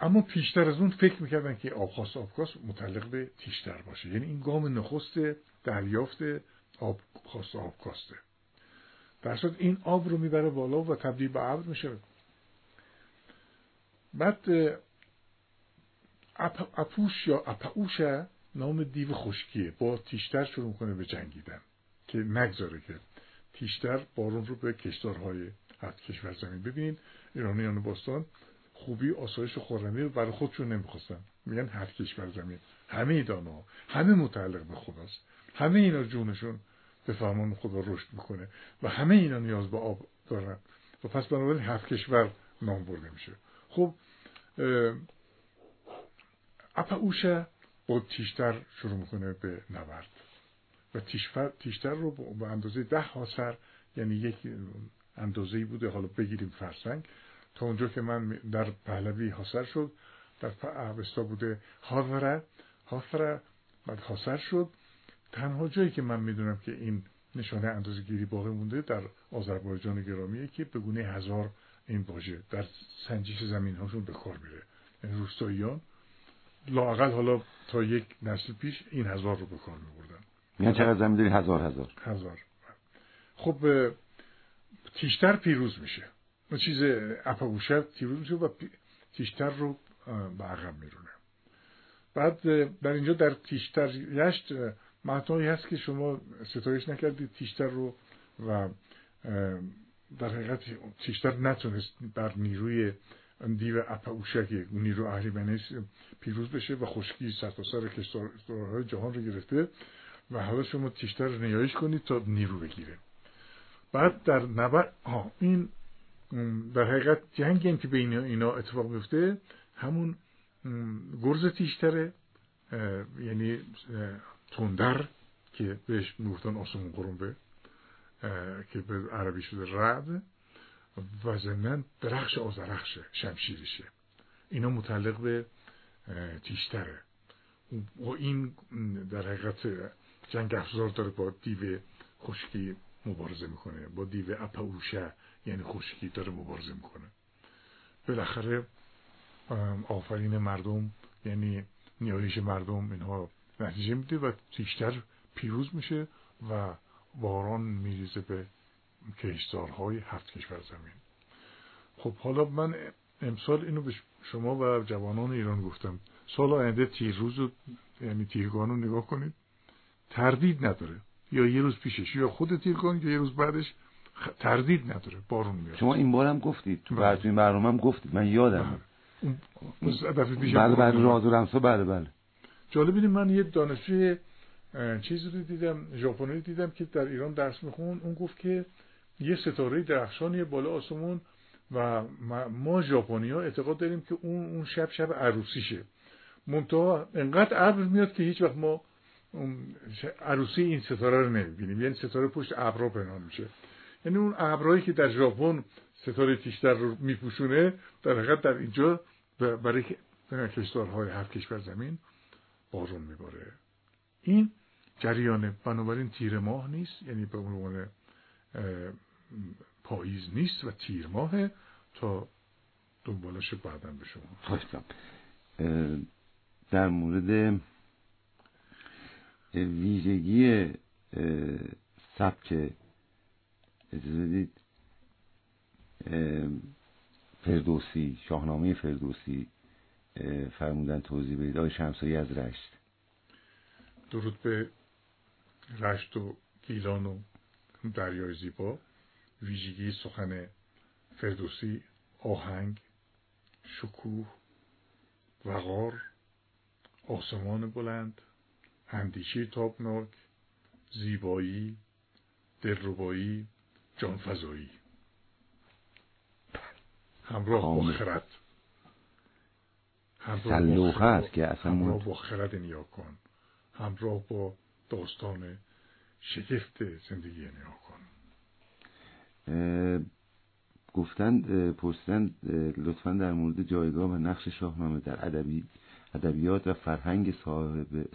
اما پیشتر از اون فکر می‌کردن که آبخواست آبکاست متعلق به تیشتر باشه. یعنی این گام نخست دریافت آبخواست آبکاسته در صورت این آب رو می‌بره بالا و تبدیل به ابر میشه. بعد اپوش یا اپاوش نام دیو خشکیه با تیشتر شروع می‌کنه به جنگیدن که نگذاره که تیشتر بارون رو به کشتارهای هفت کشور زمین ببینید. ایرانیان باستان خوبی آسایش و خورمی رو برای خودشون نمی‌خواستن. میگن هفت کشور زمین. همه دانا همه متعلق به خداست همه اینا جونشون به فرمان خدا رشد می‌کنه و همه اینا نیاز به آب دارن. و پس بنابراین هفت کشور نام برده میشه. خب اوشه با تیشتر شروع می‌کنه به نبرد. و تیشتر رو به اندازه ده هاسر یعنی یک اندازه بوده. حالا بگیریم فرسنگ. تا اونجا که من در پهلوی حاصر شد در اوستا بوده هاوره هافره بعد حاصر شد. تنها جایی که من می‌دونم که این نشانه اندازه گیری باقی مونده در آذربایجان گرامیه که به گونه هزار این واژه در سنجش زمین هاشون به کار میره. این یعنی روستاییان لاقل حالا تا یک نسل پیش این هزار رو به کار میبردن. یعنی چقدر زمین داری هزار هزار. هزار. خب تیشتر پیروز میشه. چیز اپاگوشت پیروز میشه و تیشتر رو به عقب میرونه. بعد در اینجا در تیشتر یشت معنایی هست که شما ستایش نکردید تیشتر رو و در حقیقت تیشتر نتونست بر نیروی دیو اپاوشک نیرو اهریمنی پیروز بشه و خشکی سرتاسر کشتارهای جهان رو گرفته و حالا شما تیشتر رو نیایش کنید تا نیرو بگیره. بعد در نبر این در حقیقت جنگی هم که بین اینا اتفاق میفته همون گرز تیشتره یعنی تندر که بهش می‌گفتن آسمون قرنبه که به عربی شده رعد و ضمن درخش آزرخش شمشیرشه. اینا متعلق به تیشتره. و این در حقیقت جنگ افزار داره با دیو خشکی مبارزه می‌کنه. با دیو اپاوشه یعنی خشکی داره مبارزه می‌کنه. بالاخره آفرین مردم یعنی نیایش مردم اینها نتیجه میده و تیشتر پیروز میشه و باران میریزه به کشتارهای هفت کشور زمین. خب حالا من امسال اینو به شما و جوانان ایران گفتم. سال آینده تیرروز رو یعنی تیرگان رو نگاه کنید. تردید نداره. یا یه روز پیشش یا خود تیرگان یا یه روز بعدش تردید نداره بارون میاد. شما این بارم گفتید تو بعد این برنامه هم گفتید من یادم بله. بله راز و رمسا بله بله. جالب اینه من یه دانشجوی چیزی رو دیدم ژاپنی دیدم که در ایران درس میخون اون گفت که یه ستاره درخشانی بالا آسمون و ما ژاپنی ها اعتقاد داریم که اون اون شب شب عروسیشه. منتها انقدر ابر میاد که هیچ وقت ما عروسی این ستاره رو نمی‌بینیم. یعنی ستاره پشت ابرا پنهان میشه. یعنی اون ابرایی که در ژاپن ستاره تیشتر رو میپوشونه در حقیقت در اینجا برای کشتارهای هفت کشور زمین بارون میباره. این جریان بنابراین تیر ماه نیست. یعنی به عنوان پاییز نیست و تیر ماه تا دنبالش بعدا به شما در مورد ویژگی سبک اجازه دید فردوسی شاهنامه فردوسی فرمودن توضیح بدید. آقای شمسایی از رشت. درود به رشت و گیلان و دریای زیبا. ویژگی سخن فردوسی آهنگ شکوه وقار آسمان بلند. اندیشه تابناک زیبایی دلربایی جانفزایی. همراه با خرد. همراه است که اصلا همراه با خرد نیا کن همراه با داستان شگفت زندگی نیا کن گفتند پرسیدند لطفا در مورد جایگاه و نقش شاهنامه در ادبی ادبیات و فرهنگ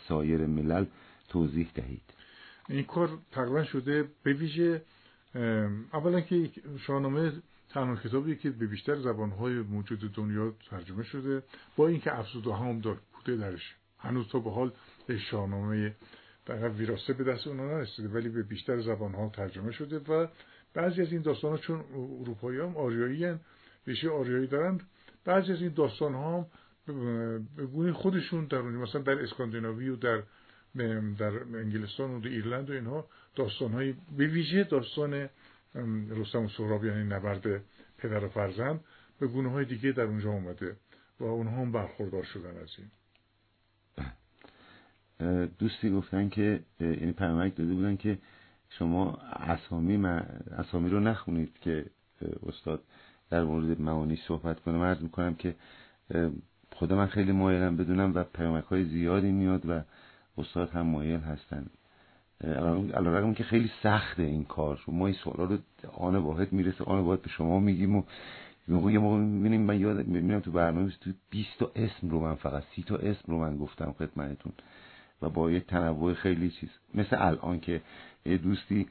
سایر ملل توضیح دهید. این کار تقریبا شده به ویژه اولا که شاهنامه تنها کتابی که به بیشتر زبانهای موجود دنیا ترجمه شده با اینکه افزوده هم بوده درش. هنوز تا به حال شاهنامه در ویراسته به دست اونا نرسیده ولی به بیشتر زبان ها ترجمه شده و بعضی از این داستان ها چون اروپایی هم آریایی هن ریشه آریایی دارند بعضی از این داستان ها به گونه خودشون در مثلا در اسکاندیناوی و در در انگلستان و در ایرلند و اینها داستان های به ویژه داستان رستم و سهراب یعنی نبرد پدر و فرزند به گونه های دیگه در اونجا اومده و اونها هم برخوردار شدن از این. دوستی گفتن که یعنی پیامک داده بودن که شما اسامی اسامی رو نخونید که استاد در مورد معانی صحبت کنه من می‌کنم که خدا من خیلی مایلم بدونم و پیامک های زیادی میاد و استاد هم مایل هستن. علیرغم که خیلی سخته این کار. ما این سوالا رو آن واحد می‌رسه آن واحد به شما میگیم و یه موقع می‌بینیم من یاد می‌بینم تو برنامه تو 20 تا اسم رو من فقط 30 تا اسم رو من گفتم خدمتتون. و با یک تنوع خیلی چیز. مثل الان که یه دوستی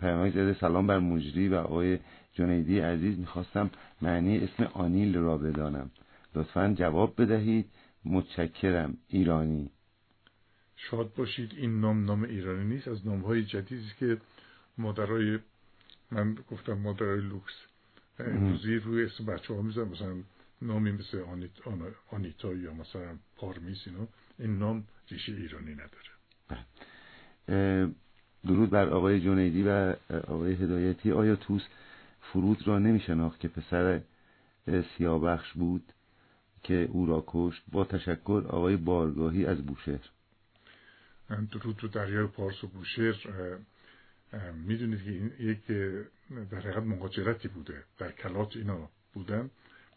پیامک زده سلام بر مجری و آقای جنیدی عزیز می‌خواستم معنی اسم آنیل را بدانم. لطفا جواب بدهید. متشکرم. ایرانی. شاد باشید. این نام نام ایرانی نیست. از نام های جدیدی که مادرای من گفتم مادرای لوکس. امروزی روی اسم بچه ها میزن مثلا نامی مثل آنیت آنیتا یا مثلا پارمیس اینو این نام ریشه ایرانی نداره. درود بر آقای جنیدی و آقای هدایتی. آیا توس فرود را نمی شناخت که پسر سیابخش بود؟ که او را کشت با تشکر آقای بارگاهی از بوشهر. درود رو دریای پارس و بوشهر می‌دونید که این یک در حقیقت مهاجرتی بوده در کلات اینا بودن.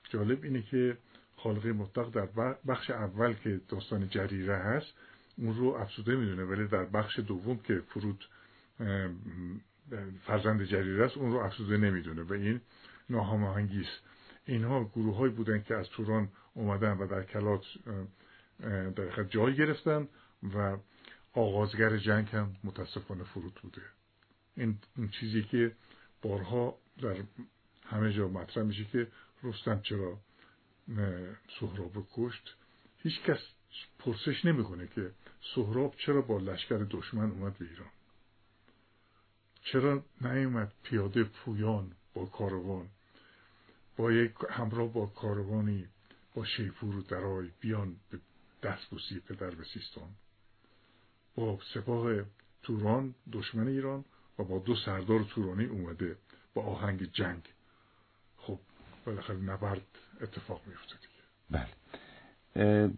جالب اینه که خالق مطلق در بخش اول که داستان جریره هست اون رو افسوده می‌دونه ولی در بخش دوم که فرود فرزند جریره است اون رو افسوده نمی‌دونه. و این ناهماهنگی است. اینها گروه های بودن که از توران اومدن و در کلات در جای گرفتن و آغازگر جنگ هم متاسفانه فرود بوده. این چیزی که بارها در همه جا مطرح میشه که رستم چرا سهراب رو کشت هیچ کس پرسش نمی‌کنه که سهراب چرا با لشکر دشمن اومد به ایران؟ چرا نیومد پیاده پویان با کاروان؟ با یک همراه با کاروانی با شیپور درای بیان به دستبوسی پدر به سیستان. با سپاه توران دشمن ایران و با دو سردار تورانی اومده با آهنگ جنگ. خب بالاخره نبرد اتفاق میفته دیگه. بله.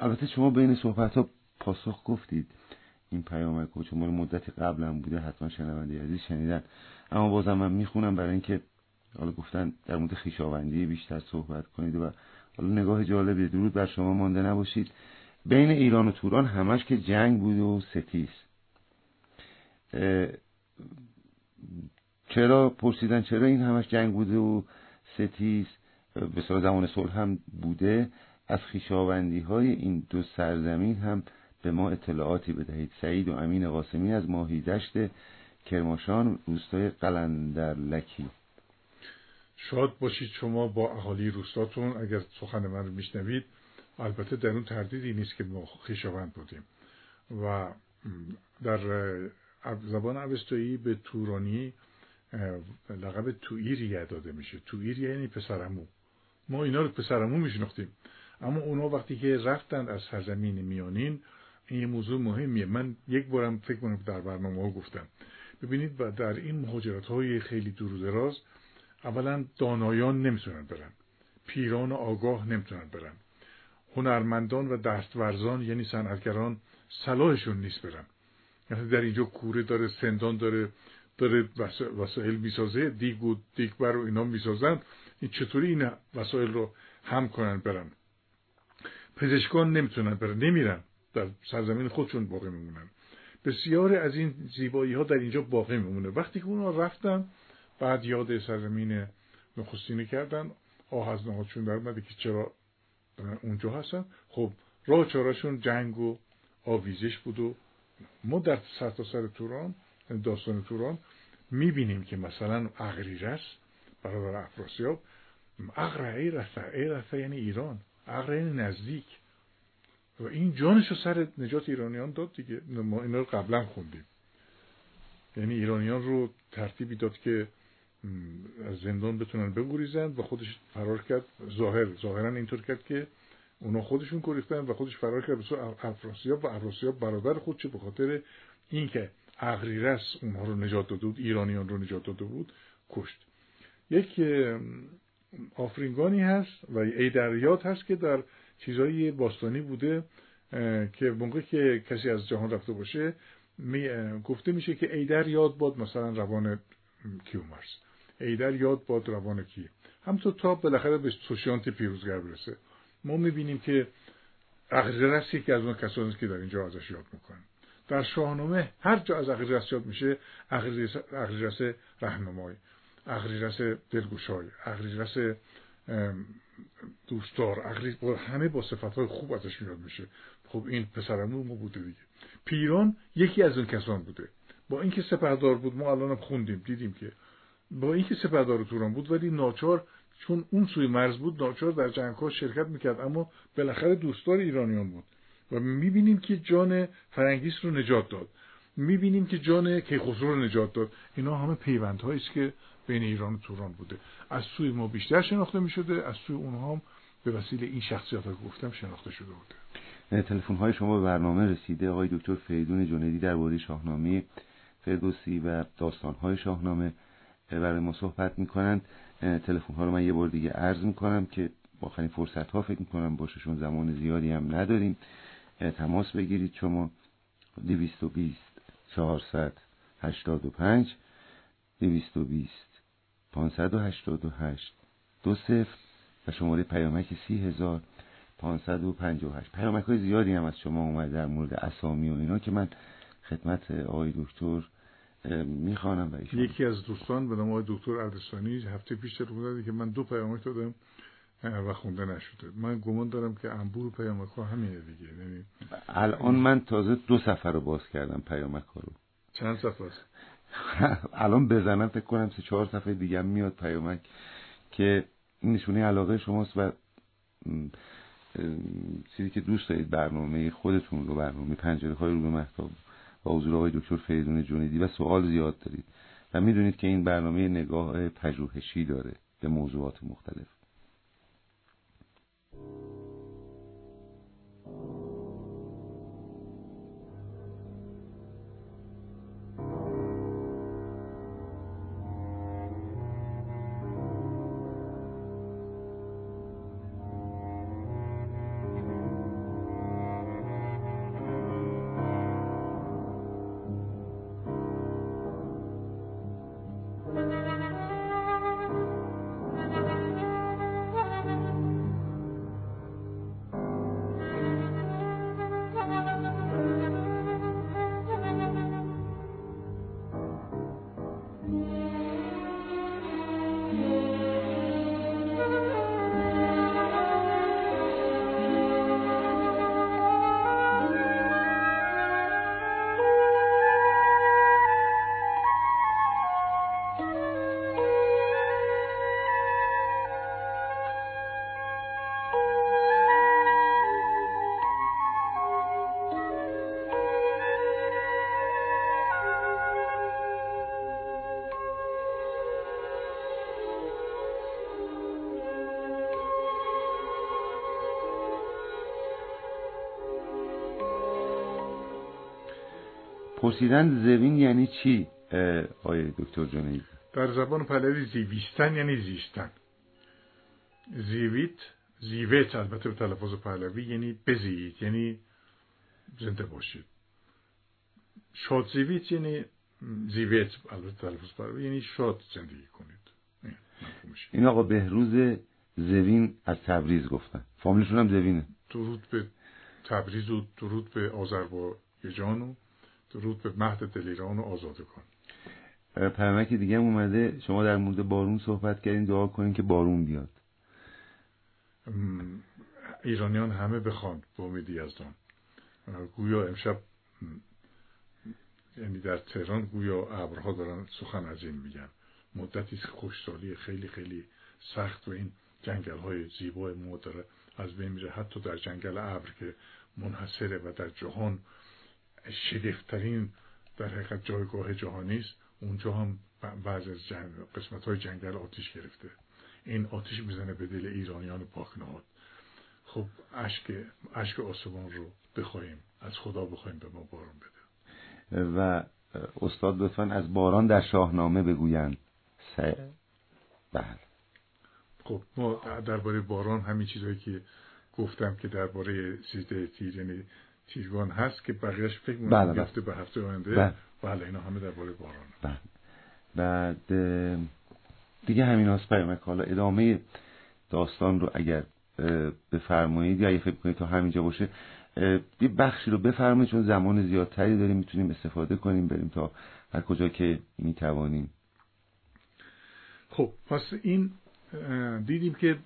البته شما بین صحبت ها پاسخ گفتید. این پیامک ها چون مدتی قبلم بوده حتما شنونده عزیز شنیدن. اما بازم من می‌خونم برای اینکه حالا گفتن در مورد خیشاوندی بیشتر صحبت کنید و حالا نگاه جالبی درود بر شما مانده نباشید. بین ایران و توران همش که جنگ بود و ستیز. چرا پرسیدن چرا این همش جنگ بوده و ستیز؟ به زمان صلح هم بوده. از خیشاوندی های این دو سرزمین هم به ما اطلاعاتی بدهید. سعید و امین قاسمی از ماهی دشت کرماشان روستای قلندرلکی. شاد باشید شما با اهالی روستاتون. اگر سخن من رو میشنوید البته در اون تردیدی نیست که ما خیشاوند بودیم. و در زبان اوستایی به تورانی لقب توئیریه داده میشه. توئیریه یعنی پسرمو ما اینا رو پسرمو میشناختیم. اما اونا وقتی که رفتن از سرزمین میانین این موضوع مهمیه. من یک بارم فکر کنم در برنامه ها گفتم. ببینید در این مهاجرت های خیلی دور و دراز اولا دانایان نمی‌تونن برن. پیران آگاه نمی‌تونن برن. هنرمندان و دستورزان یعنی صنعتگران صلاحشون نیست برن. یعنی در اینجا کوره داره سندان داره داره وسایل می‌سازه دیگ و دیگبر و اینا می‌سازن. این چطوری این وسایل رو هم کنن برن؟ پزشکان نمی‌تونن برن نمیرن. در سرزمین خودشون باقی میمونن. بسیار از این زیبایی ها در اینجا باقی میمونه. وقتی که اونا رفتن بعد یاد سرزمین نخستینه کردن. آه از نهادشون در که چرا اونجا هستن. خب راه چاراشون جنگ و آویزش بود و ما در سرتاسر سر توران داستان توران می‌بینیم که مثلا اغریرس برادر افراسیاب ای رفع ای رفع یعنی ایران اقرع یعنی نزدیک. و این جانش رو سر نجات ایرانیان داد دیگه. ما اینا رو قبلا خوندیم. یعنی ایرانیان رو ترتیبی داد که از زندان بتونن بگریزند و خودش فرار کرد. ظاهر ظاهرا اینطور کرد که اونا خودشون گریختن و خودش فرار کرد. به افراسیاب و افراسیاب برادر خودش به خاطر اینکه اغریرس اونها رو نجات داده بود ایرانیان رو نجات داده بود کشت. یک آفرینگانی هست و ایدریات هست که در چیزهای باستانی بوده که موقع که کسی از جهان رفته باشه گفته میشه که ایدر یاد باد مثلا روان کیومرس ایدر یاد باد روان کی همطور تا بالاخره به سوشیانت پیروزگر برسه. ما می‌بینیم که اغریرس یکی از اون کسانی که در اینجا ازش یاد می‌کنن در شاهنامه هر جا از اغریرس یاد میشه اغریرس رهنمای اغریرس دلگوشای اغریرس دوستدار همه با صفت های خوب ازش میاد میشه. خب این پسرمون ما بوده دیگه. پیران یکی از اون کسان بوده. با اینکه سپهدار بود ما الان خوندیم دیدیم که با اینکه سپهدار توران بود ولی ناچار چون اون سوی مرز بود ناچار در جنگ ها شرکت می‌کرد. اما بالاخره دوستدار ایرانیان بود. و می‌بینیم که جان فرنگیس رو نجات داد. می‌بینیم که جان کیخسرو رو نجات داد. اینا همه پیوندهایی است که بین ایران و توران بوده. از سوی ما بیشتر شناخته می‌شده از سوی اونها هم به وسیله این شخصیت که گفتم شناخته شده بوده. تلفن های شما به برنامه رسیده. آقای دکتر فریدون جنیدی در شاهنامه فردوسی و داستان های شاهنامه. برای ما صحبت می‌کنند تلفن ها رو من یه بار دیگه عرض می‌کنم که با خیلی فرصت ها فکر می‌کنم باششون زمان زیادی هم نداریم. تماس بگیرید شما. 220 400 85 220 588 دو صفر. و شماره پیامک سی هزار پانصد و هشت. پیامک های زیادی هم از شما اومد در مورد اسامی و اینا که من خدمت آقای دکتر می‌خوانم و یکی از دوستان به نام دکتر اردستانی هفته پیش تلفن که من دو پیامک دادم و خونده نشده. من گمان دارم که انبور پیامک ها همینه دیگه. یعنی الان من تازه دو سفر رو باز کردم پیامک ها رو. چند سفر الان بزنم فکر کنم سه چهار صفحه دیگه میاد پیامک که نشونه علاقه شماست و چیزی که دوست دارید برنامه خودتون رو برنامه پنجره های رو به محتاب با حضور آقای دکتر فریدون جنیدی و سوال زیاد دارید. و می‌دونید که این برنامه نگاه پژوهشی داره به موضوعات مختلف. پرسیدن زوین یعنی چی آیه دکتر جنید؟ در زبان پهلوی زیویستن یعنی زیستن. زیویت زیویت البته به تلفظ پهلوی یعنی بزیید یعنی زنده باشید. شاد زیویت یعنی زیویت البته تلفظ پهلوی یعنی شاد زندگی کنید. این آقا بهروز زوین از تبریز گفتن. فامیلشون هم زوینه درود به تبریز و درود به آذربایجان و درود به مهد دلیران و آزاده کن. پیامک دیگه هم اومده شما در مورد بارون صحبت کردین دعا کنین که بارون بیاد. ایرانیان همه بخوان به امید یزدان گویا امشب یعنی در تهران گویا ابرها دارن سخن از این میگن. مدتی خوشسالی خیلی خیلی سخت و این جنگل های زیبای ما داره از بین میره. حتی در جنگل ابر که منحصره و در جهان شگفتترین در حقیقت جایگاه جهانی است. اونجا هم بعض از جنگ قسمت های جنگل آتیش گرفته. این آتیش می‌زنه به دل ایرانیان پاکنهاد. خب اشک اشک آسمان رو بخوایم از خدا بخوایم به ما باران بده. و استاد لطفا از باران در شاهنامه بگویند. سه بله. خب ما درباره باران همین چیزهایی که گفتم که درباره سیزده تیر یعنی تیرگان هست که بقیهش فکر بله بله. به هفته آینده. بله. بله اینا همه درباره باران. بله. بعد دیگه همین هاست پیامک حالا ادامه داستان رو اگر بفرمایید یا اگه فکر کنید تا همینجا باشه یه بخشی رو بفرمایید چون زمان زیادتری داریم می‌تونیم استفاده کنیم بریم تا هر کجا که می‌توانیم. خب پس این دیدیم که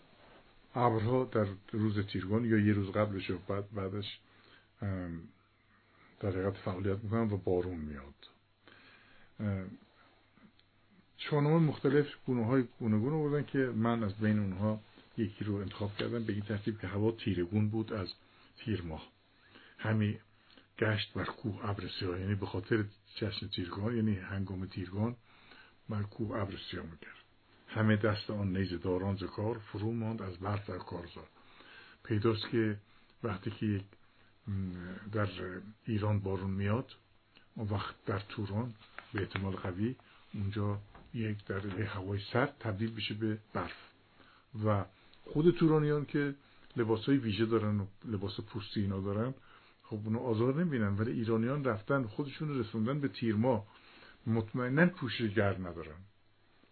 ابرها در روز تیرگان یا یه روز قبلش و بعد بعدش در حقیقت فعالیت می‌کنن و بارون میاد. شاهنامه مختلف گونه های گونه بودن که من از بین اونها یکی رو انتخاب کردم به این ترتیب که هوا تیرگون بود از تیر ماه. همی گشت بر کوه ابر سیاه یعنی به خاطر جشن تیرگان یعنی هنگام تیرگان بر کوه ابر سیاه می‌کرد همه دست آن نیز داران ز کار فرو ماند از برف در کارزار. پیداست که وقتی که در ایران بارون میاد اون وقت در توران به احتمال قوی اونجا یک در هوای سرد تبدیل بشه به برف. و خود تورانیان که لباس های ویژه دارن و لباس پوستی اینا دارن خب اونو آزار نمی‌بینن ولی ایرانیان رفتن خودشون رسوندن به تیرما مطمئنا پوشش گرد ندارن.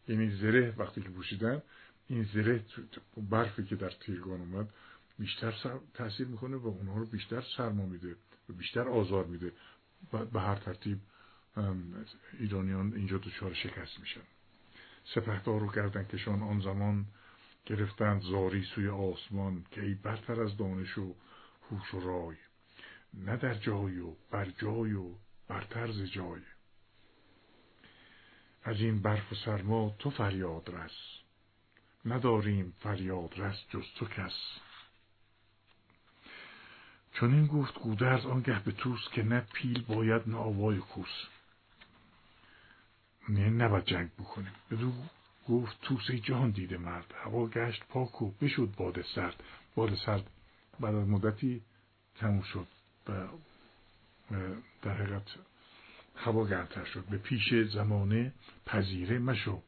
یعنی زره وقتی که پوشیدن این زره برفی که در تیرگان اومد بیشتر تاثیر می‌کنه و اونها رو بیشتر سرما میده و بیشتر آزار میده به هر ترتیب ایرانیان اینجا دچار شکست میشن. سپهدار رو گردن کشان آن زمان گرفتند زاری سوی آسمان که ای برتر از دانش و هوش و رای. نه در جای و بر جای و برتر ز جای. از این برف و سرما تو فریاد رس نداریم فریاد رس جز تو کس. چون این گفت گودرز آنگه به توس که نه پیل باید نه آوای کوس. نه نباید جنگ بکنیم. بدو گفت توس جهان دیده مرد. هوا گشت پاک و بشد باد سرد. باد سرد بعد از مدتی تموم شد و در حقیقت هوا گرمتر شد. به پیش زمانه پذیره مشو.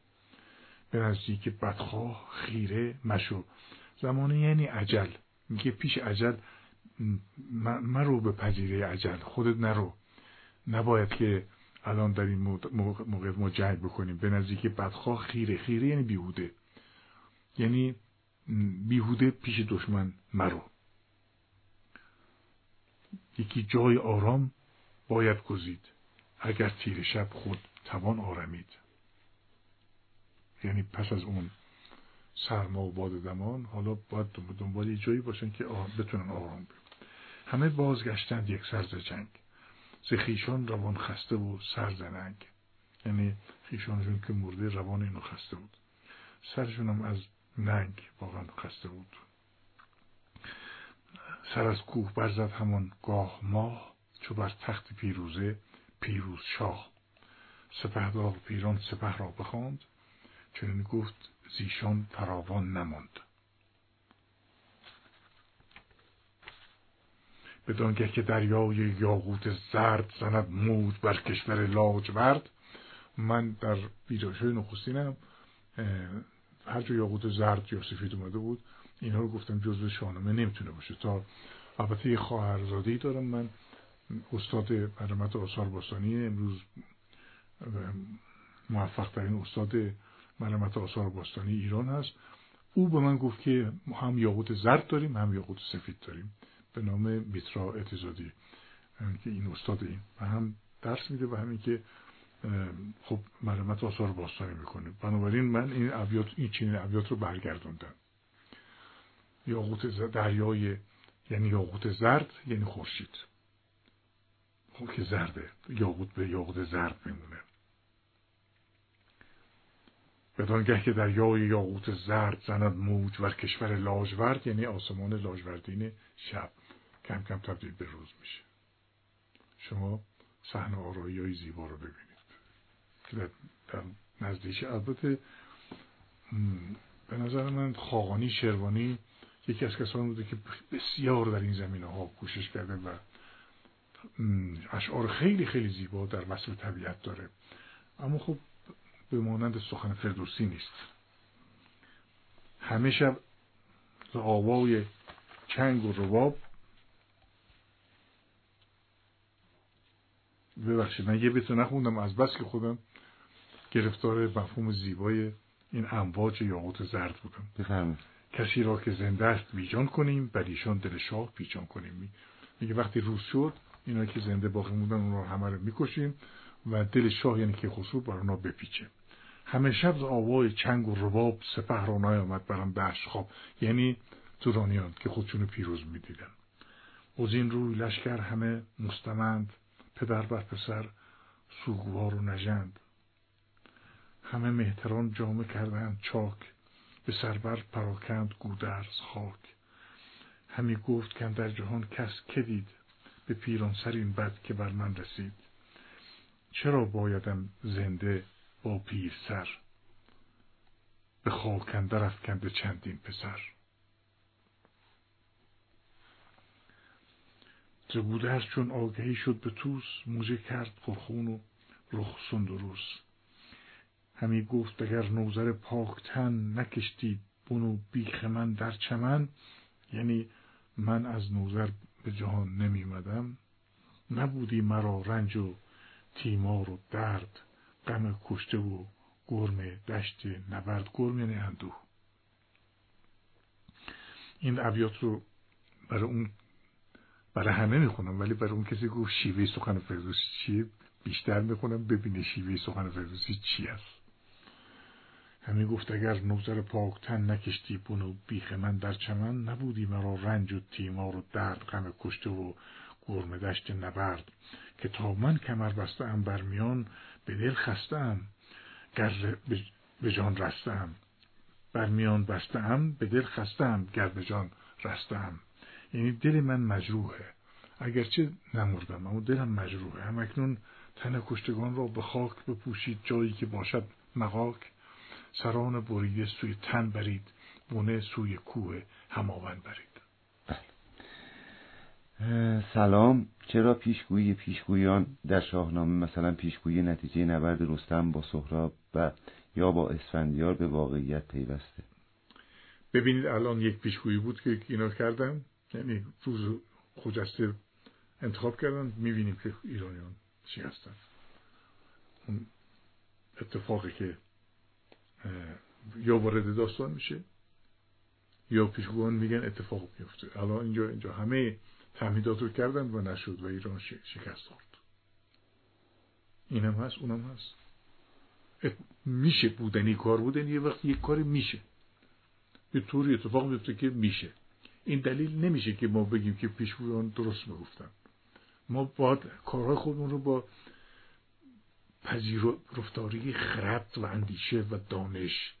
به نزدیک بدخواه خیره مشو. زمانه یعنی عجل میگه پیش عجل مرو به پذیره عجل خودت نرو. نباید که الان در این موقع ما جنگ بکنیم. به نزدیک بدخواه خیره. خیره یعنی بیهوده. یعنی بیهوده پیش دشمن مرو. یکی جای آرام باید گزید. اگر تیر شب خود توان آرمید. یعنی پس از اون سرما و باد دمان حالا باید دنبال یه جایی باشن که بتونن آرام بید همه بازگشتند یک سرز جنگ. ز خیشان روان خسته و سرزننگ یعنی خیشانشون که مرده روان اینو خسته بود. سرشون از ننگ واقعا خسته بود. سر از کوه برزد همان گاه ماه چو بر تخت پیروزه پیروز شاه. سپهدار پیران سپه را بخواند. چنین گفت زیشان فراوان نماند. بدانگه که دریای یاقوت زرد زند مود بر کشور لاجورد. من در ویدیوهای نخستینم هر جا یاقوت زرد یا سفید اومده بود اینا رو گفتم جزو شاهنامه نمی‌تونه باشه. تا البته یه خواهرزاده دارم من استاد مرمت آثار باستانی امروز موفق ترین استاد مرمت آثار باستانی ایران هست. او به من گفت که هم یاقوت زرد داریم هم یاقوت سفید داریم. به نام میترا اتزادی که این استاد این. و هم درس میده و همین که خب مرمت آثار باستانی می‌کنه. بنابراین من این ابیات این چنین ابیات رو برگردوندم یاقوت دریای یعنی یاقوت زرد یعنی خورشید. خب که زرده. یاقوت به یاقوت زرد میمونه. بدانگه که دریای یاقوت زرد زند موج ور کشور لاجورد یعنی آسمان لاجوردین شب. کم کم تبدیل به روز میشه. شما صحنه آرایی های زیبا رو ببینید. که در, در نزدیک البته به نظر من خاقانی شروانی یکی از کسانی بوده که بسیار در این زمینه ها کوشش کرده و اشعار خیلی خیلی زیبا در وصف طبیعت داره. اما خب به مانند سخن فردوسی نیست. همه شب آوای چنگ و رباب ببخشید من یه بیتو نخوندم از بس که خودم گرفتار مفهوم زیبای این امواج یاقوت زرد بودم. بفرمایید. کسی را که زنده است بیجان کنیم بر ایشان دل شاه پیچان کنیم. میگه وقتی روز شد اینا که زنده باقی موندن اون رو همه رو می‌کشیم و دل شاه یعنی که خسرو بر اونا بپیچه. همه شب آوای چنگ و رباب سپه را نیامد برم دشت خواب. یعنی تورانیان که خودشونو پیروز می‌دیدن. از این روی لشکر همه مستمند پدر بر پسر سوگوار و نژند. همه مهتران جامه کردند چاک به سربر پراکند گودرز خاک. همی گفت که در جهان کس که دید به پیران سر این بد که بر من رسید. چرا بایدم زنده با پیر سر؟ به خاک اندر افکنده چندین پسر. ز گودرز چون آگهی شد به توس موجه کرد پرخون و رخ سندروس. همی گفت اگر نوزر پاکتن نکشتی بنو بیخ من در چمن یعنی من از نوزر به جهان نمیمدم نبودی مرا رنج و تیمار و درد غم کشته و گرم دشت نبرد. گرم یعنی اندوه. این ابیات رو برای اون برای همه می‌خونم ولی برای اون کسی گفت شیوه سخن فردوسی چیه بیشتر می‌خونم ببینه شیوه سخن فردوسی چی است همین گفت اگر نوزر پاکتن نکشتی بون و بیخ من در چمن نبودی مرا رنج و تیمار و درد غم کشته و گرم دشت نبرد. که تا من کمر بستم بر میان به دل خستم گر به جان رستم. بر میان بستم به دل خستم گر به جان رستم. یعنی دل من مجروحه. اگرچه نمردم اما دلم مجروحه. همکنون تن کشتگان را به خاک بپوشید. جایی که باشد مقاک سران بریده سوی تن برید. بونه سوی کوه هماون برید. سلام. چرا پیشگویی پیشگویان در شاهنامه مثلا پیشگویی نتیجه نبرد رستم با سهراب و یا با اسفندیار به واقعیت پیوسته؟ ببینید الان یک پیشگویی بود که اینا کردن. یعنی روز خجسته انتخاب کردن. می‌بینیم که ایرانیان چی هستن. اون اتفاقی که یا وارد داستان میشه یا پیشگوان میگن اتفاق میفته الان اینجا اینجا همه تمهیدات رو کردن و نشد و ایران شکست خورد. اینم هست اونم هست. میشه بودنی کار بودن یه وقت یک کاری میشه. یه طوری اتفاق میفته که میشه. این دلیل نمیشه که ما بگیم که پیشگویان درست می‌گفتن. ما باید کارهای خودمون رو با پذیرفتاری خرد و اندیشه و دانش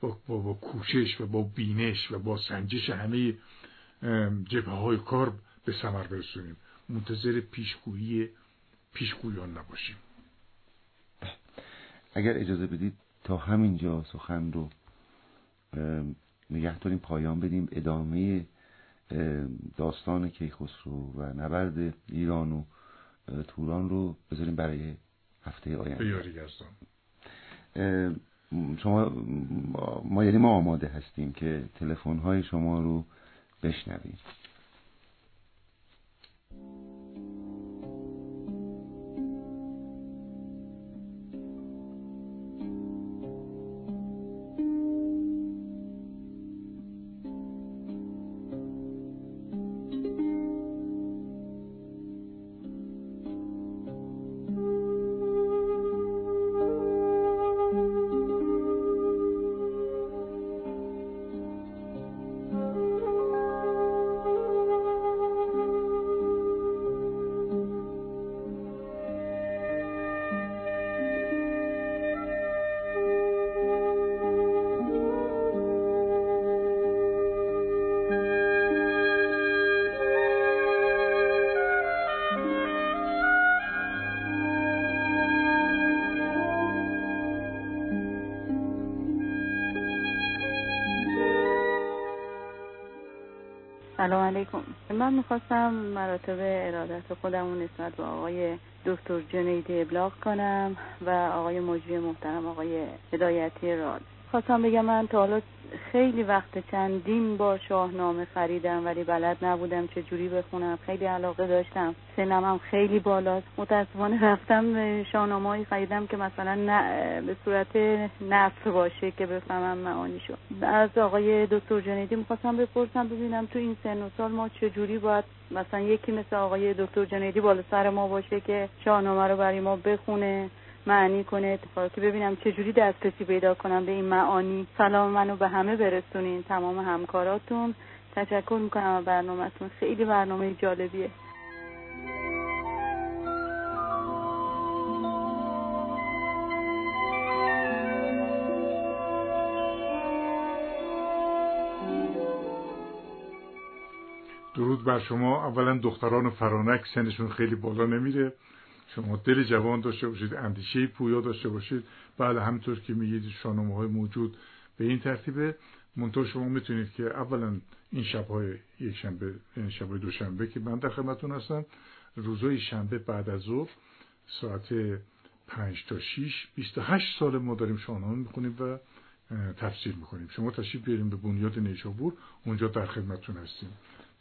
با, با, با کوشش و با بینش و با سنجش همه جبه های کار به ثمر برسونیم. منتظر پیشگویی پیشگویان نباشیم. اگر اجازه بدید تا همینجا سخن رو نگه داریم پایان بدیم. ادامه داستان کیخسرو و نبرد ایران و توران رو بذاریم برای هفته آینده. شما ما یعنی ما آماده هستیم که تلفن های شما رو بشنویم. سلام علیکم. من می‌خواستم مراتب ارادت خودمون نسبت به آقای دکتر جنیدی ابلاغ کنم و آقای مجری محترم آقای هدایتی راد. خواستم بگم من تا حالا خیلی وقت چندین بار شاهنامه خریدم ولی بلد نبودم چه جوری بخونم. خیلی علاقه داشتم. سنم هم خیلی بالاست. متاسفانه رفتم شاهنامه خریدم که مثلا نه به صورت نصر باشه که بفهمم معانیشو. از آقای دکتر جنیدی می‌خواستم بپرسم ببینم تو این سن و سال ما چه جوری باید مثلا یکی مثل آقای دکتر جنیدی بالا سر ما باشه که شاهنامه رو برای ما بخونه. معنی کنه اتفاقی که ببینم چجوری دسترسی پیدا کنم به این معانی. سلام منو به همه برسونین. تمام همکاراتون. تشکر می‌کنم از برنامهتون. خیلی برنامه جالبیه. درود بر شما. اولا دختران فرانک سنشون خیلی بالا نمیره. شما دل جوان داشته باشید اندیشه پویا داشته باشید. بله همینطور که میگید شانومه های موجود. به این ترتیبه منطور شما می‌تونید که اولا این شبهای یک شنبه این شبهای دوشنبه که من در خدمتتون هستم روزهای شنبه بعد از ظهر ساعت پنج تا شیش بیست و هشت سال ما داریم شاهنامه می‌خونیم و تفسیر می‌کنیم. شما تشریف بیاریم به بنیاد نیشابور اونجا در خدمتتون هستیم.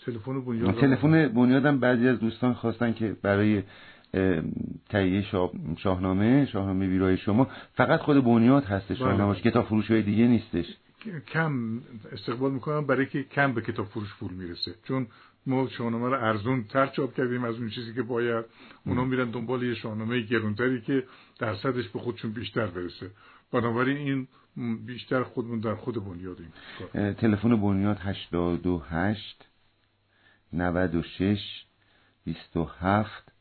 تلفن بنیاد تلفن بنیادم بعضی از دوستان خواستن که برای تهیه شاهنامه شاهنامه ویرای شما. فقط خود بنیاد هستش بله. شاهنامه کتاب فروش های دیگه نیستش. کم استقبال می‌کنم. برای که کم به کتاب فروش پول می‌رسه. چون ما شاهنامه رو ارزون تر چاپ کردیم از اون چیزی که باید. اونا میرن دنبال یه شاهنامه گرونتری که درصدش به خودشون بیشتر برسه. بنابراین این بیشتر خودمون در خود بنیاد این تلفن بنیاد 828 96 27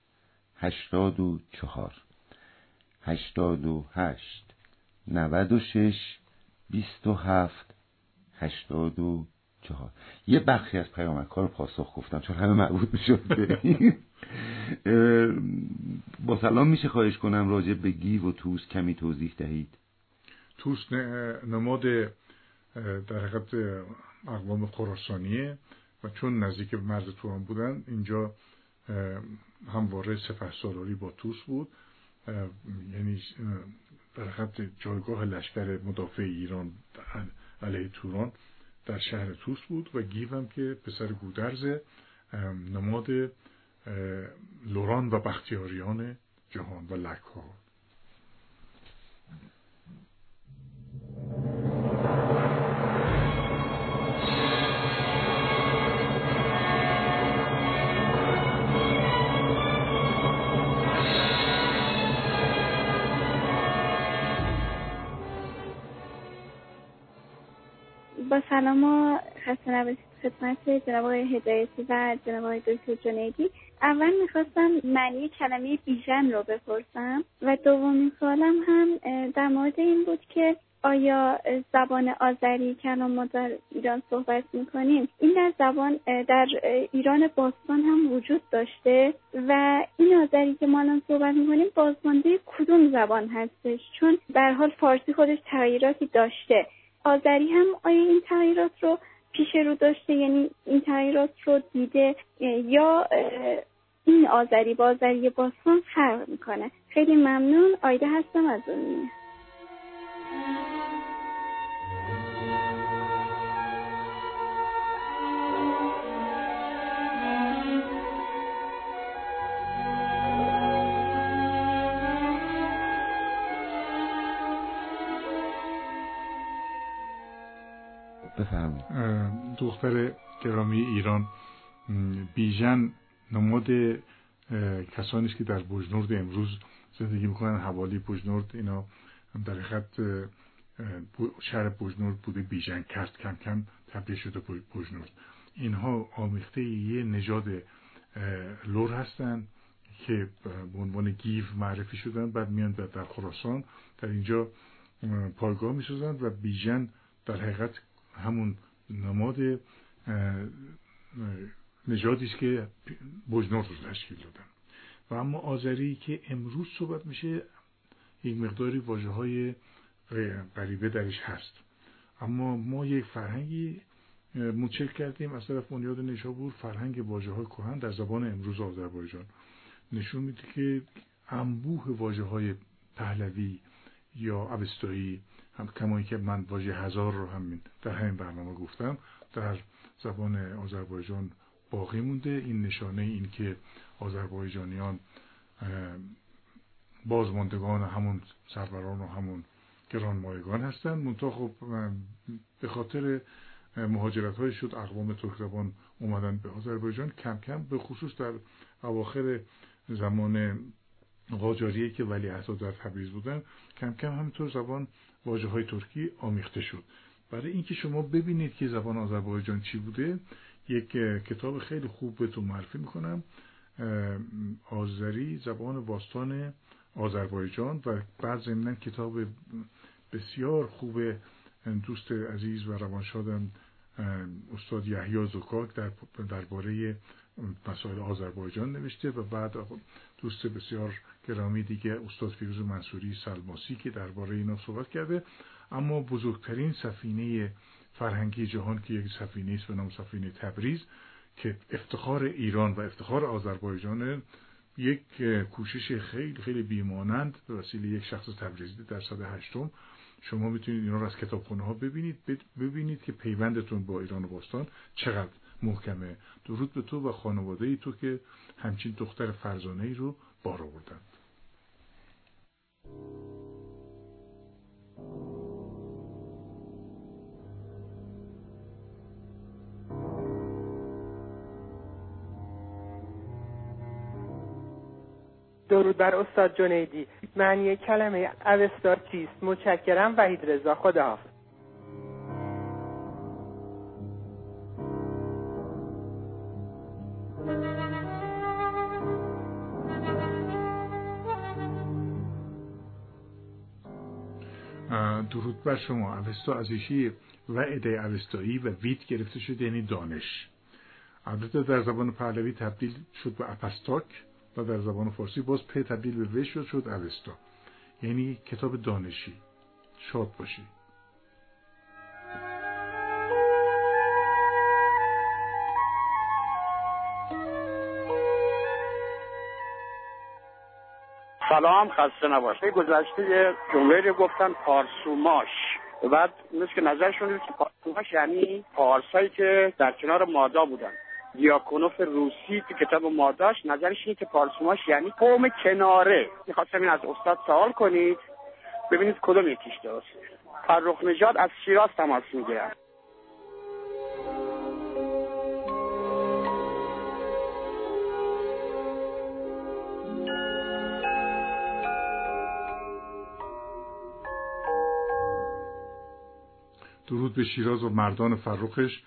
هشتاد و چهار. هشتاد و هشت. نود و شش. بیست و هفت. هشتاد و چهار. یه بخشی از پیامک رو پاسخ گفتم چون همه مربوط می‌شد با سلام میشه خواهش کنم راجع به گیو و توس کمی توضیح دهید. توس نماد در حقیقت اقوام خراسانیه و چون نزدیک مرز توران بودن اینجا همواره سپه سالاری با توس بود. یعنی در خط جایگاه لشکر مدافع ایران علیه توران در شهر توس بود و گیو که پسر گودرز نماد لوران و بختیاریان جهان و لک ها سلام و خسته نباشید خدمت جناب آقای هدایتی و جناب آقای دکتر جنیدی. اول می‌خواستم معنی کلمه بیژن رو بپرسم و دومین سوالم هم در مورد این بود که آیا زبان آذری که ما در ایران صحبت می‌کنیم؟ این در زبان در ایران باستان هم وجود داشته و این آذری که ما الان صحبت می‌کنیم بازمانده کدوم زبان هستش؟ چون در حال فارسی خودش تغییراتی داشته. آذری هم آیا این تغییرات رو پیش رو داشته؟ یعنی این تغییرات رو دیده؟ یا این آذری با آذری باستان فرق می‌کنه؟ خیلی ممنون. آیده هستم از اون. دختر گرامی ایران بیژن نماد کسانی است که در بجنورد امروز زندگی می‌کنن حوالی بجنورد اینا در خط شهر بجنورد بوده بیژن کرد کم کم تبدیل شده بجنورد اینها آمیخته یه نژاد لور هستن که به عنوان گیو معرفی شدن بعد میان در خراسان در اینجا پایگاه می‌سازن و بیژن در حقیقت همون نماد نژادی است که بجنور رو تشکیل دادن. و اما آذری که امروز صحبت میشه یک مقداری واجه های غریبه درش هست. اما ما یک فرهنگی موچک کردیم. از طرف بنیاد نیشابور فرهنگ واژه های کهن در زبان امروز آذربایجان. نشون میده که انبوه واژه های پهلوی یا اوستایی هم کمایی که من واژه هزار رو هم در همین برنامه گفتم در زبان آذربایجان باقی مونده. این نشانه این که آذربایجانیان بازماندگان همون سروران و همون گرانمایگان هستند منتها خب به خاطر مهاجرت های شد اقوام ترک زبان اومدن به آذربایجان. کم کم به خصوص در اواخر زمان قاجاریه که ولی در تبریز بودن کم کم همینطور زبان واجه های ترکی آمیخته شد. برای اینکه شما ببینید که زبان آذربایجان چی بوده یک کتاب خیلی خوب بهتون معرفی می‌کنم. آذری زبان باستان آذربایجان و بعد ضمنا کتاب بسیار خوب دوست عزیز و روانشادم استاد یحیی زکاک در درباره مسائل آذربایجان نوشته و بعد دوست بسیار گرامی دیگه استاد فیروز منصوری سلماسی که درباره اینا صحبت کرده. اما بزرگترین سفینه فرهنگی جهان که یک سفینه است به نام سفینه تبریز که افتخار ایران و افتخار آذربایجان یک کوشش خیلی خیلی بیمانند به وسیله یک شخص تبریزی در صده هشتم. شما می‌تونید اینا رو از کتابخونه ها ببینید ببینید که پیوندتون با ایران و باستان چقدر محکمه. درود به تو و خانواده ای تو که همچین دختر فرزانه ای رو بار آوردند. درود بر استاد جنیدی. معنی کلمه اوستا چیست؟ متشکرم. وحید رضا. خداحافظ. بر شما. اوستا از ایشی و اده اوستایی و ویت گرفته شده یعنی دانش. البته در زبان پهلوی تبدیل شد به اپستاک و در زبان فارسی باز پ تبدیل به و شد شد اوستا. یعنی کتاب دانشی. شاد باشی سلام خسته نباشه گذشته جمله گفتن پارسوماش. بعد مثل که نظرشون که پارسوماش یعنی پارسایی که در کنار مادا بودن. دیاکونوف روسی تو کتاب ماداش نظرش اینه که پارسوماش یعنی قوم کناره. می‌خواستم این از استاد سوال کنید. ببینید کدوم یکیش درسته فرخ نژاد از شیراز تماس می‌گیرم درود به شیراز و مردان فرخش.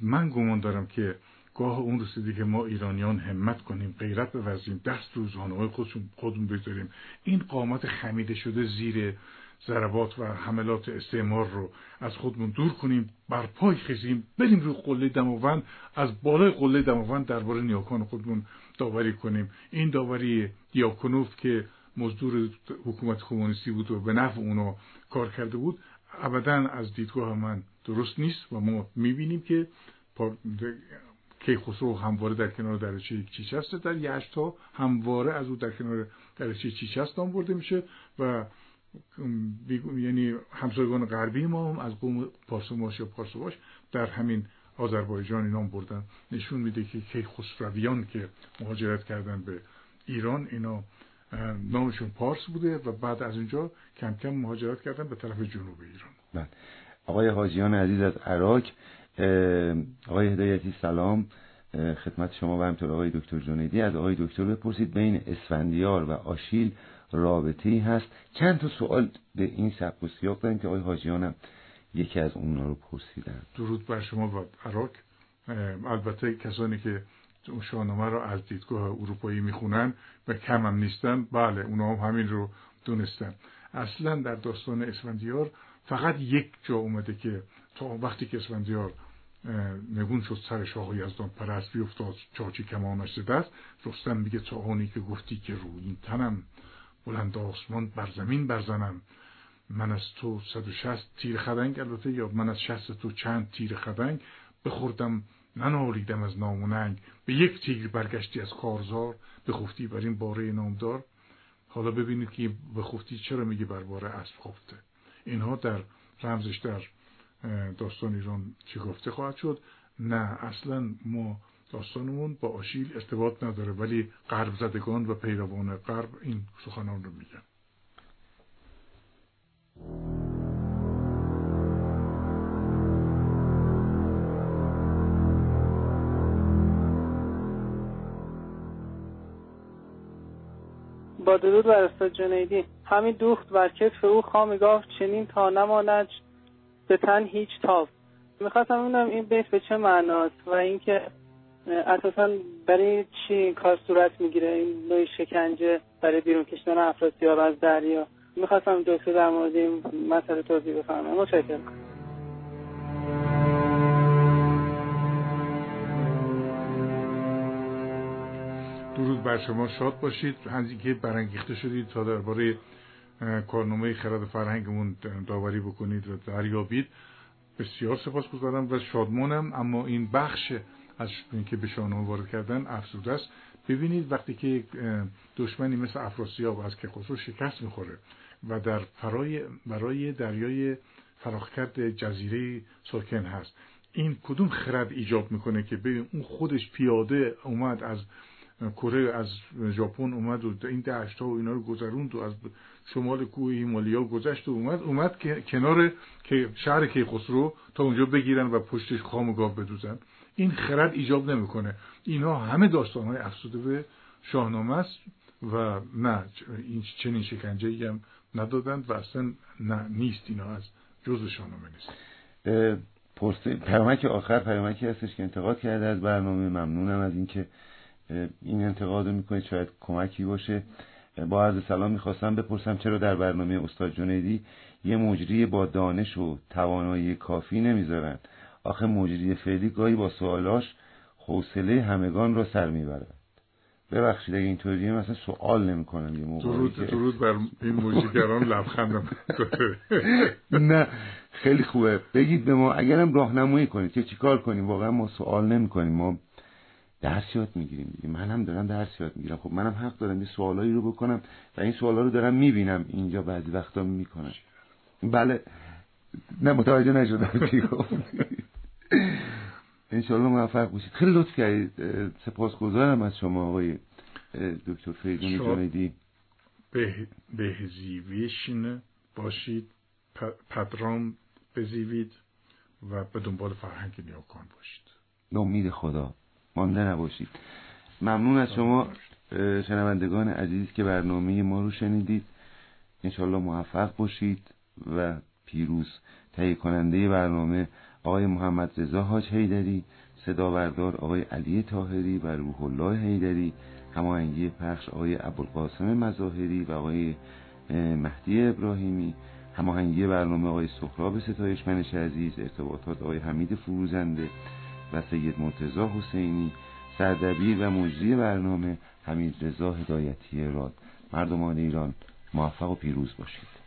من گمان دارم که گاه اون رسیدی که ما ایرانیان همت کنیم غیرت بورزیم دست رو زانوهای خودشون خودمون بذاریم این قامت خمیده شده زیر ضربات و حملات استعمار رو از خودمون دور کنیم بر پای خزیم بریم روی قله دماوند از بالای قله دماوند درباره نیاکان خودمون داوری کنیم. این داوری دیاکونوف که مزدور حکومت کمونیستی بود و به نفع اونو کار کرده بود ابدا از دیدگاه من درست نیست و ما می‌بینیم که کیخسرو همواره در کنار درچه چیچست در یشتا همواره از او در کنار درچه چیچست نام برده میشه و یعنی همسایگان غربی ما هم از قوم پارسوماش یا پارسوماش در همین آذربایجان نام بردن. نشون میده که کیخسرویان که مهاجرت کردن به ایران اینا نامشون پارس بوده و بعد از اونجا کم کم مهاجرت کردن به طرف جنوب ایران. بله. آقای حاجیان عزیز از عراق آقای هدایتی سلام. خدمت شما و همطور آقای دکتر جنیدی. از آقای دکتر بپرسید بین اسفندیار و آشیل رابطه هست؟ چند تا سوال به این سبک و سیاق داریم که آقای حاجیانم یکی از اونا رو پرسیدن. درود بر شما و عراق. البته کسانی که اون شاهنامه رو از دیدگاه اروپایی می‌خونن و کم هم نیستن. بله اونا هم همین رو دونستن. اصلا در داستان اسفندیار فقط یک جا اومده که تا وقتی که اسفندیار نگون شد سر شاه یزدان پرست بیفتاد چاچی کمانش دست رستم میگه تا که گفتی که رو این تنم بلند آسمان بر زمین برزنم من از تو صد و شست تیر خدنگ البته یا من از شست تو چند تیر خدنگ بخوردم ننالیدم از ناموننگ به یک تیر برگشتی از کارزار به خفتی بر این باره نامدار. حالا ببینید که به خفتی چرا میگه بر باره اسب خفته. اینها در رمزش در داستان ایران چه گفته خواهد شد؟ نه اصلا ما داستانمون با آشیل ارتباط نداره ولی غرب زدگان و پیروان غرب این سخنان رو میگن. با درود بر استاد جنیدی. همین دوخت بر کتف او خوامی چنین تا نماند به تن هیچ تاف می‌خواستم ببینم این بیت به چه معناست و اینکه اساسا برای چی این کار صورت می‌گیره این نوع شکنجه برای بیرون کشیدن افراسیاب از دریا. می‌خواستم دکتر در مورد این مسئله توضیح بفرمایید. متشکرم. بر شما شاد باشید. از اینکه برانگیخته شدید تا درباره کارنامه خرد فرهنگمون داوری بکنید و دریابید. بسیار سپاسگزارم و شادمانم. اما این بخش از اینکه به شاهنامه وارد کردن افزوده است. ببینید وقتی که دشمنی مثل افراسیاب از که خسرو شکست می‌خوره و در فرای برای دریای فراخکرد جزیره ساکن هست. این کدوم خرد ایجاب می‌کنه که ببین اون خودش پیاده اومد از کره از ژاپن اومد و این دشت ها و اینا رو گذروند و از شمال کوه هیمالیا گذشت و اومد. اومد که کنار که شهر کیخسرو تا اونجا بگیرن و پشتش خام گاو بدوزن. این خرد ایجاب نمی‌کنه. اینها همه داستان های افسوده به شاهنامه است و نه این چنین شکنجه هم ندادند و اصلا نه نیست. اینا از جزء شاهنامه نیست. پیامک آخر پیامکی هستش که انتقاد کرده از برنامه. ممنونم از اینکه این انتقاد رو می‌کنید شاید کمکی باشه. با عرض سلام می‌خواستم بپرسم چرا در برنامه استاد جنیدی یه مجری با دانش و توانایی کافی نمی‌ذارن؟ آخه مجری فعلی گاهی با سوالاش حوصله همگان را سر می‌برد ببخشید اگه اینطوریه مثلا سوال نمی‌کنم یه موقع درود درود بر این مجریگران. لبخندم نه خیلی خوبه. بگید به ما اگرم راهنمایی کنید که چیکار کنیم؟ واقعا ما سوال نمی‌کنیم. ما درس یاد می‌گیریم دیگه. منم دارم درس یاد می‌گیرم. خب منم حق دارم یه سوالایی رو بکنم و این سوالا رو دارم می‌بینم. اینجا بعضی وقتا می‌کنم. بله. نه متوجه نشدم چی انشالله موفق باشید خیلی لطف کردید سپاسگزارم از شما آقای دکتر فریدون جاندی به زیویشن باشید. پدرام بزیوید و به دنبال فرهنگ نیاکان باشید. امید خدا. مانده نباشید. ممنون از شما شنوندگان عزیز که برنامه ما رو شنیدید. انشالله موفق باشید و پیروز تهیه کننده برنامه آقای محمد رضا حاج حیدری صدا بردار آقای علی تاهری و روح الله حیدری هماهنگی پخش آقای ابوالقاسم مظاهری و آقای مهدی ابراهیمی هماهنگی برنامه آقای سخراب ستایش منش عزیز ارتباطات آقای حمید فروزنده و سید مرتزا حسینی سردبیر و مجری برنامه حمید رضا هدایتی راد. مردمان ایران موفق و پیروز باشید.